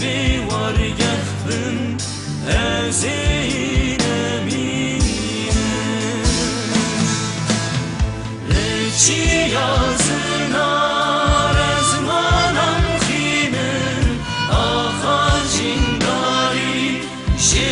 بورقة أزينة مينة لجي يازنا رزمانا خيمة آخر جنداري شيء